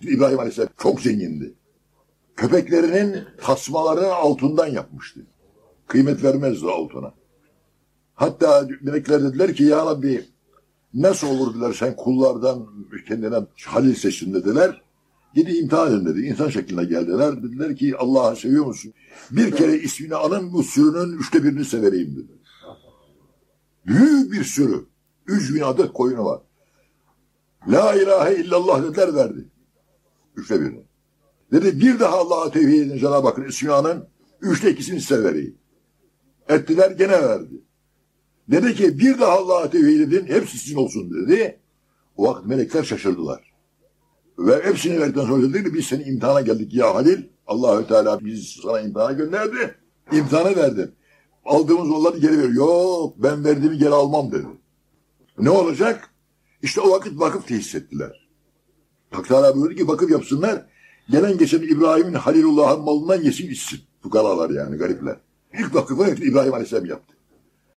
İbrahim Aleyhisselam çok zengindi. Köpeklerinin tasmalarını altından yapmıştı. Kıymet vermezdi altına. Hatta melekler dediler ki ya Rabbi nasıl olur dediler sen kullardan kendine halil seçtin dediler. Gidi imtihan edin dedi. İnsan şekline geldiler. Dediler ki Allah'ı seviyor musun? Bir kere ismini anın bu sürünün üçte birini severeyim dedi. Büyük bir sürü. Üç bin adet koyunu var. La ilahe illallah dediler verdi. Üçte birini. Dedi bir daha Allah'a tevhid edin Cenab-ı Hakk'ın ismini anın. Üçte ikisini size vereyim. Ettiler gene verdi. Dedi ki bir daha Allah'a tevhid edin hepsi sizin olsun dedi. O vakit melekler şaşırdılar. Ve hepsini verdikten sonra dedi ki biz seni imtihana geldik ya Halil. Allahü Teala bizi sana imtihana gönderdi. İmtihanı verdin. Aldığımız yolları geri ver. Yok ben verdiğimi geri almam dedi. Ne olacak? İşte o vakit vakıf tesis ettiler. Hak Teala buyurdu ki vakıf yapsınlar. Gelen geçen İbrahim'in Halilullah'ın malından yesin içsin. Fukaralar yani garipler. İlk vakıfı İbrahim Aleyhisselam yaptı.